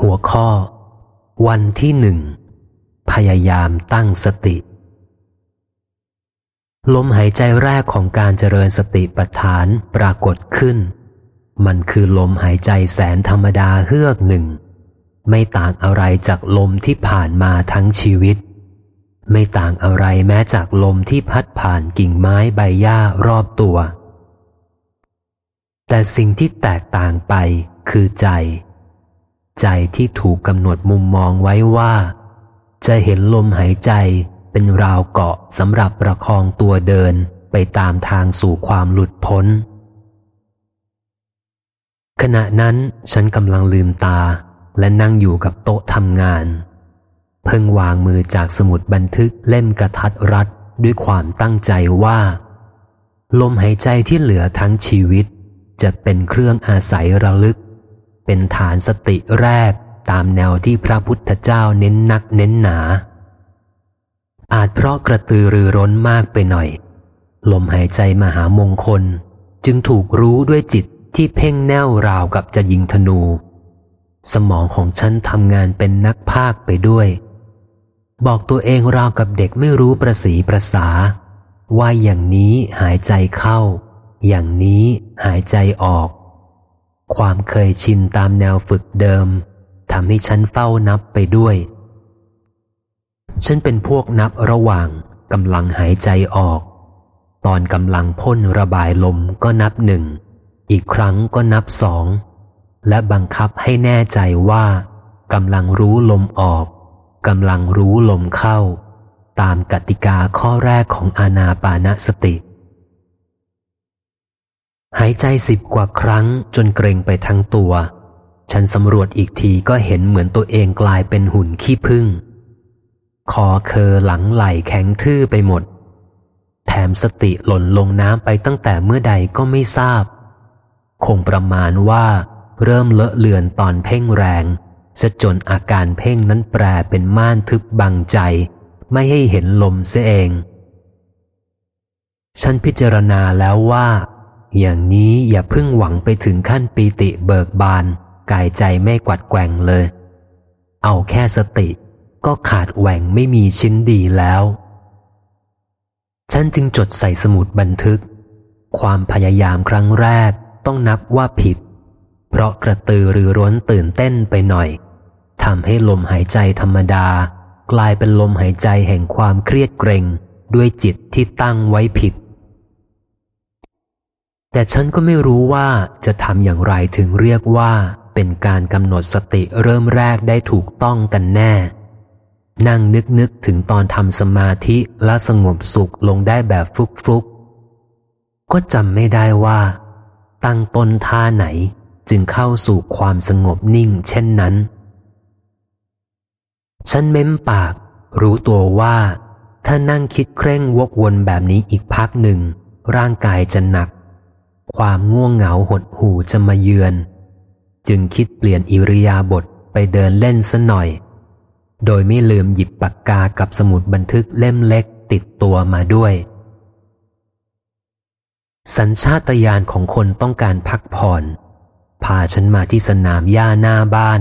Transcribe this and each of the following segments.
หัวข้อ วันที่หนึ่ง พยายามตั้งสติ ลมหายใจแรกของการเจริญสติปัฏฐานปรากฏขึ้น มันคือลมหายใจแสนธรรมดาเฮือกหนึ่ง ไม่ต่างอะไรจากลมที่ผ่านมาทั้งชีวิต ไม่ต่างอะไรแม้จากลมที่พัดผ่านกิ่งไม้ใบหญ้ารอบตัว แต่สิ่งที่แตกต่างไปคือใจ ใจที่ถูกกำหนดมุมมองไว้ว่า จะเห็นลมหายใจเป็นราวเกาะสำหรับประคองตัวเดินไปตามทางสู่ความหลุดพ้น ขณะนั้นฉันกำลังลืมตาและนั่งอยู่กับโต๊ะทำงาน เพิ่งวางมือจากสมุดบันทึกเล่มกระทัดรัดด้วยความตั้งใจว่า ลมหายใจที่เหลือทั้งชีวิต จะเป็นเครื่องอาศัยระลึก เป็นฐานสติแรกตามแนวที่พระพุทธเจ้าเน้นนักเน้นหนา อาจเพราะกระตือรือร้นมากไปหน่อย ลมหายใจมหามงคล จึงถูกรู้ด้วยจิตที่เพ่งแน่วราวกับจะยิงธนู สมองของฉันทำงานเป็นนักภาคไปด้วย บอกตัวเองราวกับเด็กไม่รู้ประสีประสา ว่าอย่างนี้หายใจเข้า อย่างนี้หายใจออก ความเคยชินตามแนวฝึกเดิมทำให้ฉันเฝ้านับไปด้วย ฉันเป็นพวกนับระหว่างกำลังหายใจออก ตอนกำลังพ่นระบายลมก็นับหนึ่ง อีกครั้งก็นับสอง และบังคับให้แน่ใจว่ากำลังรู้ลมออกกำลังรู้ลมเข้า ตามกติกาข้อแรกของอาณาปานสติ หายใจสิบกว่าครั้งจนเกรงไปทั้งตัว ฉันสำรวจอีกทีก็เห็นเหมือนตัวเองกลายเป็นหุ่นขี้พึ่งคอเคอหลังไหลแข็งทื่อไปหมด แถมสติหล่นลงน้ำไปตั้งแต่เมื่อใดก็ไม่ทราบ คงประมาณว่าเริ่มเลอะเลือนตอนเพ่งแรงซะจนอาการเพ่งนั้นแปรเป็นม่านทึบบังใจ ไม่ให้เห็นลมเสียเอง ฉันพิจารณาแล้วว่า อย่างนี้อย่าพึ่งหวังไปถึงขั้นปีติเบิกบาน กายใจไม่กวัดแกว่งเลย เอาแค่สติ ก็ขาดแหว่งไม่มีชิ้นดีแล้ว ฉันจึงจดใส่สมุดบันทึก ความพยายามครั้งแรกต้องนับว่าผิด เพราะกระตือรือร้นตื่นเต้นไปหน่อยทำให้ลมหายใจธรรมดา กลายเป็นลมหายใจแห่งความเครียดเกรง ด้วยจิตที่ตั้งไว้ผิด แต่ฉันก็ไม่รู้ว่าจะทำอย่างไรถึงเรียกว่า เป็นการกำหนดสติเริ่มแรกได้ถูกต้องกันแน่ นั่งนึกนึกถึงตอนทำสมาธิและสงบสุขลงได้แบบฟุกฟุกก็จำไม่ได้ว่า ตั้งต้นท่าไหนจึงเข้าสู่ความสงบนิ่งเช่นนั้น ฉันเม้มปาก รู้ตัวว่า ถ้านั่งคิดเคร่งวกวนแบบนี้อีกพักหนึ่ง ร่างกายจะหนัก ความง่วงเหงาหดหูจะมาเยือน จึงคิดเปลี่ยนอิริยาบถไปเดินเล่นซะหน่อย โดยไม่ลืมหยิบปากกากับสมุดบันทึกเล่มเล็กติดตัวมาด้วย สัญชาตญาณของคนต้องการพักผ่อนพาฉันมาที่สนามหญ้าหน้าบ้าน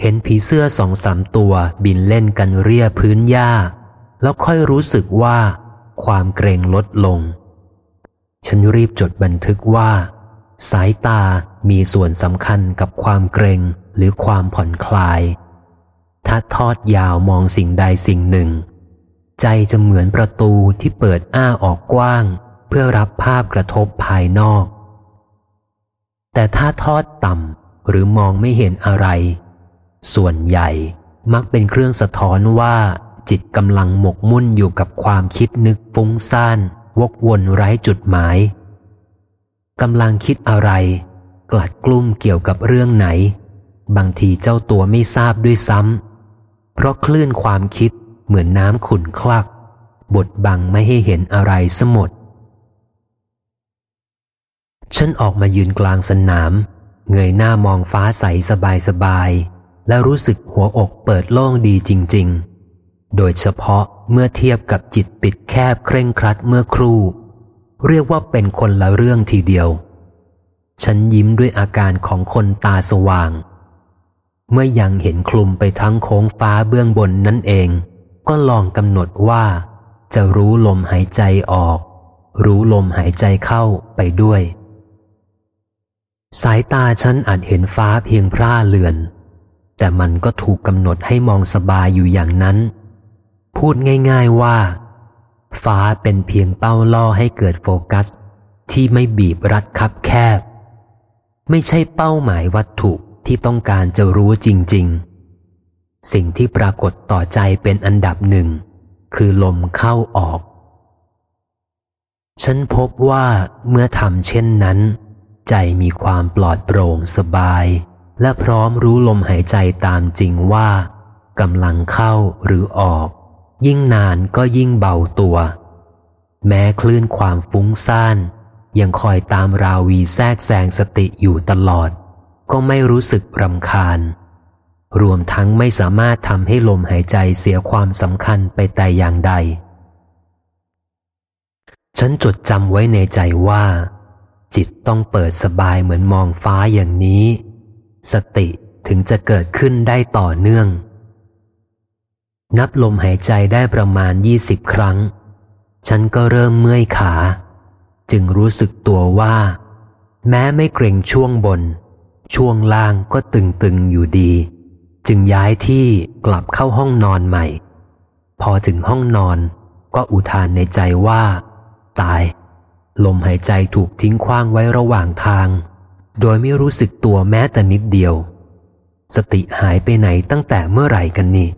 เห็นผีเสื้อสองสามตัวบินเล่นกันเรียพื้นหญ้า แล้วค่อยรู้สึกว่าความเกรงลดลง ฉันรีบจดบันทึกว่า สายตามีส่วนสำคัญกับความเกรงหรือความผ่อนคลาย ถ้าทอดยาวมองสิ่งใดสิ่งหนึ่ง ใจจะเหมือนประตูที่เปิดอ้าออกกว้าง เพื่อรับภาพกระทบภายนอก แต่ถ้าทอดต่ำหรือมองไม่เห็นอะไร ส่วนใหญ่มักเป็นเครื่องสะท้อนว่าจิตกำลังหมกมุ่นอยู่กับความคิดนึกฟุ้งซ่าน วกวนไร้จุดหมายกำลังคิดอะไร กลัดกลุ้มเกี่ยวกับเรื่องไหน บางทีเจ้าตัวไม่ทราบด้วยซ้ำเพราะคลื่นความคิดเหมือนน้ำขุ่นคลัก บดบังไม่ให้เห็นอะไรสมด ฉันออกมายืนกลางสนาม เงยหน้ามองฟ้าใสสบายสบายและรู้สึกหัวอกเปิดโล่งดีจริง ๆ โดยเฉพาะเมื่อเทียบกับจิตปิดแคบเคร่งครัดเมื่อครู่ เรียกว่าเป็นคนละเรื่องทีเดียว ฉันยิ้มด้วยอาการของคนตาสว่าง เมื่อยังเห็นคลุมไปทั้งโค้งฟ้าเบื้องบนนั่นเอง ก็ลองกำหนดว่าจะรู้ลมหายใจออก รู้ลมหายใจเข้าไปด้วย สายตาฉันอาจเห็นฟ้าเพียงพร่าเลือน แต่มันก็ถูกกำหนดให้มองสบายอยู่อย่างนั้น พูดง่าย ๆว่า ฟ้าเป็นเพียงเป้าล่อให้เกิดโฟกัส ที่ไม่บีบรัดคับแคบ ไม่ใช่เป้าหมายวัตถุที่ต้องการจะรู้จริง ๆ สิ่งที่ปรากฏต่อใจเป็นอันดับหนึ่ง คือลมเข้าออก ฉันพบว่าเมื่อทำเช่นนั้น ใจมีความปลอดโปร่งสบาย และพร้อมรู้ลมหายใจตามจริงว่ากำลังเข้าหรือออก ยิ่งนานก็ยิ่งเบาตัว แม้คลื่นความฟุ้งซ่าน ยังคอยตามราวีแทรกแซงสติอยู่ตลอด ก็ไม่รู้สึกรำคาญ รวมทั้งไม่สามารถทำให้ลมหายใจเสียความสำคัญไปแต่อย่างใด ฉันจดจำไว้ในใจว่า จิตต้องเปิดสบายเหมือนมองฟ้าอย่างนี้ สติถึงจะเกิดขึ้นได้ต่อเนื่อง นับลมหายใจได้ประมาณยี่สิบครั้ง ฉันก็เริ่มเมื่อยขา จึงรู้สึกตัวว่า แม้ไม่เกรงช่วงบน ช่วงล่างก็ตึงๆอยู่ดี จึงย้ายที่กลับเข้าห้องนอนใหม่ พอถึงห้องนอนก็อุทานในใจว่า ตาย ลมหายใจถูกทิ้งคว้างไว้ระหว่างทาง โดยไม่รู้สึกตัวแม้แต่นิดเดียว สติหายไปไหนตั้งแต่เมื่อไหร่กันนี่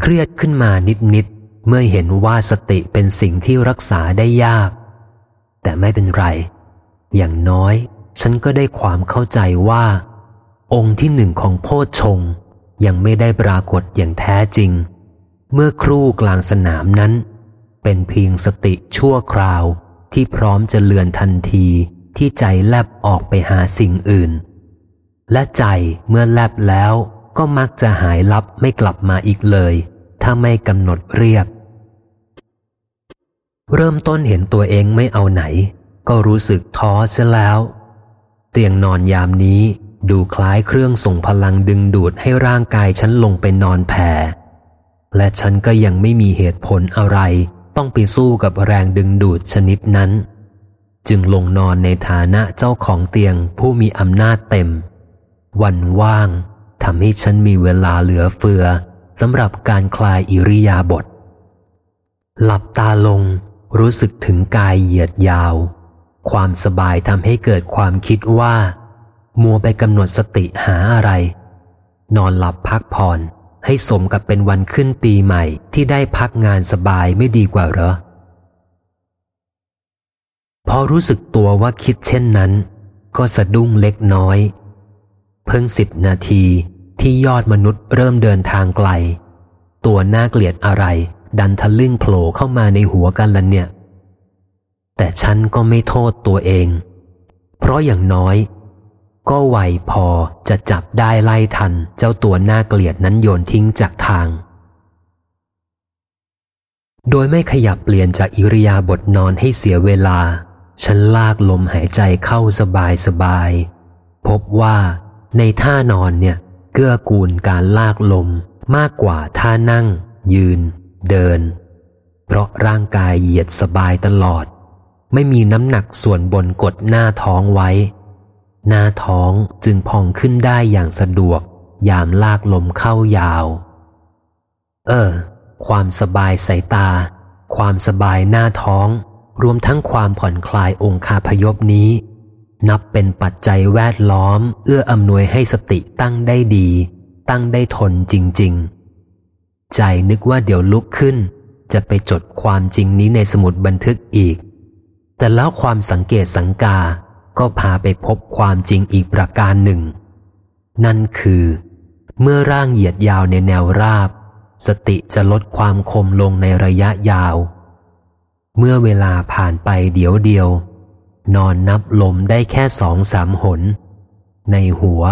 เครียดขึ้นมานิดๆเมื่อเห็นว่าสติเป็นสิ่งที่รักษาได้ยาก แต่ไม่เป็นไร อย่างน้อย ฉันก็ได้ความเข้าใจว่า องค์ที่หนึ่งของโพชงยังไม่ได้ปรากฏอย่างแท้จริง เมื่อครู่กลางสนามนั้น เป็นเพียงสติชั่วคราวที่พร้อมจะเลือนทันทีที่ใจแลบออกไปหาสิ่งอื่น และใจเมื่อแลบแล้ว ก็มักจะหายลับไม่กลับมาอีกเลย ถ้าไม่กำหนดเรียก เริ่มต้นเห็นตัวเองไม่เอาไหน ก็รู้สึกท้อเสียแล้ว เตียงนอนยามนี้ดูคล้ายเครื่องส่งพลังดึงดูดให้ร่างกายฉันลงไปนอนแผ่และฉันก็ยังไม่มีเหตุผลอะไร ต้องไปสู้กับแรงดึงดูดชนิดนั้น จึงลงนอนในฐานะเจ้าของเตียงผู้มีอำนาจเต็ม วันว่าง ทำให้ฉันมีเวลาเหลือเฟือสำหรับการคลายอิริยาบถหลับตาลงรู้สึกถึงกายเหยียดยาว ความสบายทำให้เกิดความคิดว่า มัวไปกำหนดสติหาอะไร นอนหลับพักผ่อนให้สมกับเป็นวันขึ้นปีใหม่ที่ได้พักงานสบายไม่ดีกว่าเหรอ พอรู้สึกตัวว่าคิดเช่นนั้น ก็สะดุ้งเล็กน้อย เพิ่งสิบนาทีที่ยอดมนุษย์เริ่มเดินทางไกล ตัวน่าเกลียดอะไร ดันทะลึ่งโผล่เข้ามาในหัวกันละเนี่ย แต่ฉันก็ไม่โทษตัวเอง เพราะอย่างน้อย ก็ไวพอจะจับได้ไล่ทันเจ้าตัวหน้าเกลียดนั้นโยนทิ้งจากทาง โดยไม่ขยับเปลี่ยนจากอิริยาบถนอนให้เสียเวลา ฉันลากลมหายใจเข้าสบายสบาย พบว่า ในท่านอนเนี่ยเกื้อกูลการลากลมมากกว่าท่านั่ง ยืน เดิน เพราะร่างกายเหยียดสบายตลอด ไม่มีน้ำหนักส่วนบนกดหน้าท้องไว้ หน้าท้องจึงพองขึ้นได้อย่างสะดวก ยามลากลมเข้ายาว เออ ความสบายสายตา ความสบายหน้าท้อง รวมทั้งความผ่อนคลายองคาพยพนี้ นับเป็นปัจจัยแวดล้อม เอื้ออำนวยให้สติตั้งได้ดี ตั้งได้ทนจริง ๆ ใจนึกว่าเดี๋ยวลุกขึ้น จะไปจดความจริงนี้ในสมุดบันทึกอีก แต่แล้วความสังเกตสังกา ก็พาไปพบความจริงอีกประการหนึ่ง นั่นคือ เมื่อร่างเหยียดยาวในแนวราบ สติจะลดความคมลงในระยะยาว เมื่อเวลาผ่านไปเดี๋ยวเดียว นอนนับลมได้แค่สองสามหน ในหัว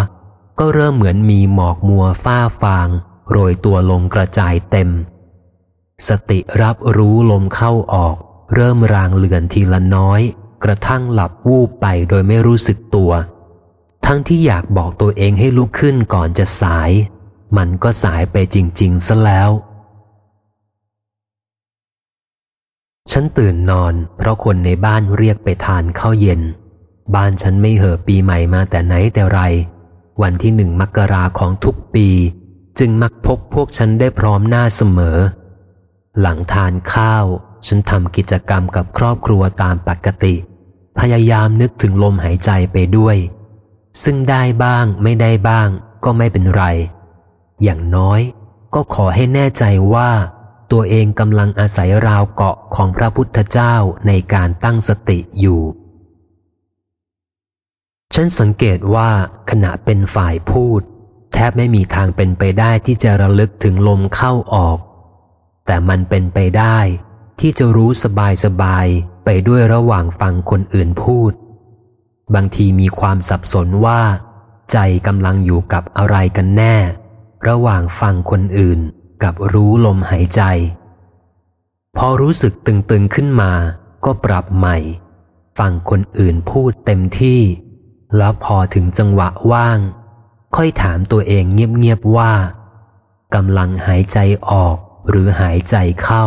ก็เริ่มเหมือนมีหมอกมัวฝ้าฟาง โรยตัวลงกระจายเต็ม สติรับรู้ลมเข้าออก เริ่มรางเลือนทีละน้อย กระทั่งหลับวูบไปโดยไม่รู้สึกตัว ทั้งที่อยากบอกตัวเองให้ลุกขึ้นก่อนจะสาย มันก็สายไปจริงๆซะแล้ว ฉันตื่นนอน เพราะคนในบ้านเรียกไปทานข้าวเย็น บ้านฉันไม่เห่อปีใหม่มาแต่ไหนแต่ไร วันที่หนึ่งมกราของทุกปี จึงมักพบพวกฉันได้พร้อมหน้าเสมอ หลังทานข้าว ฉันทำกิจกรรมกับครอบครัวตามปกติ พยายามนึกถึงลมหายใจไปด้วย ซึ่งได้บ้างไม่ได้บ้าง ก็ไม่เป็นไร อย่างน้อย ก็ขอให้แน่ใจว่า ตัวเองกำลังอาศัยราวเกาะของพระพุทธเจ้าในการตั้งสติอยู่ ฉันสังเกตว่าขณะเป็นฝ่ายพูด แทบไม่มีทางเป็นไปได้ที่จะระลึกถึงลมเข้าออก แต่มันเป็นไปได้ที่จะรู้สบายสบายไปด้วยระหว่างฟังคนอื่นพูด บางทีมีความสับสนว่า ใจกำลังอยู่กับอะไรกันแน่ ระหว่างฟังคนอื่น กับรู้ลมหายใจ พอรู้สึกตึงๆขึ้นมา ก็ปรับใหม่ ฟังคนอื่นพูดเต็มที่ แล้วพอถึงจังหวะว่าง ค่อยถามตัวเองเงียบๆว่ากำลังหายใจออกหรือหายใจเข้า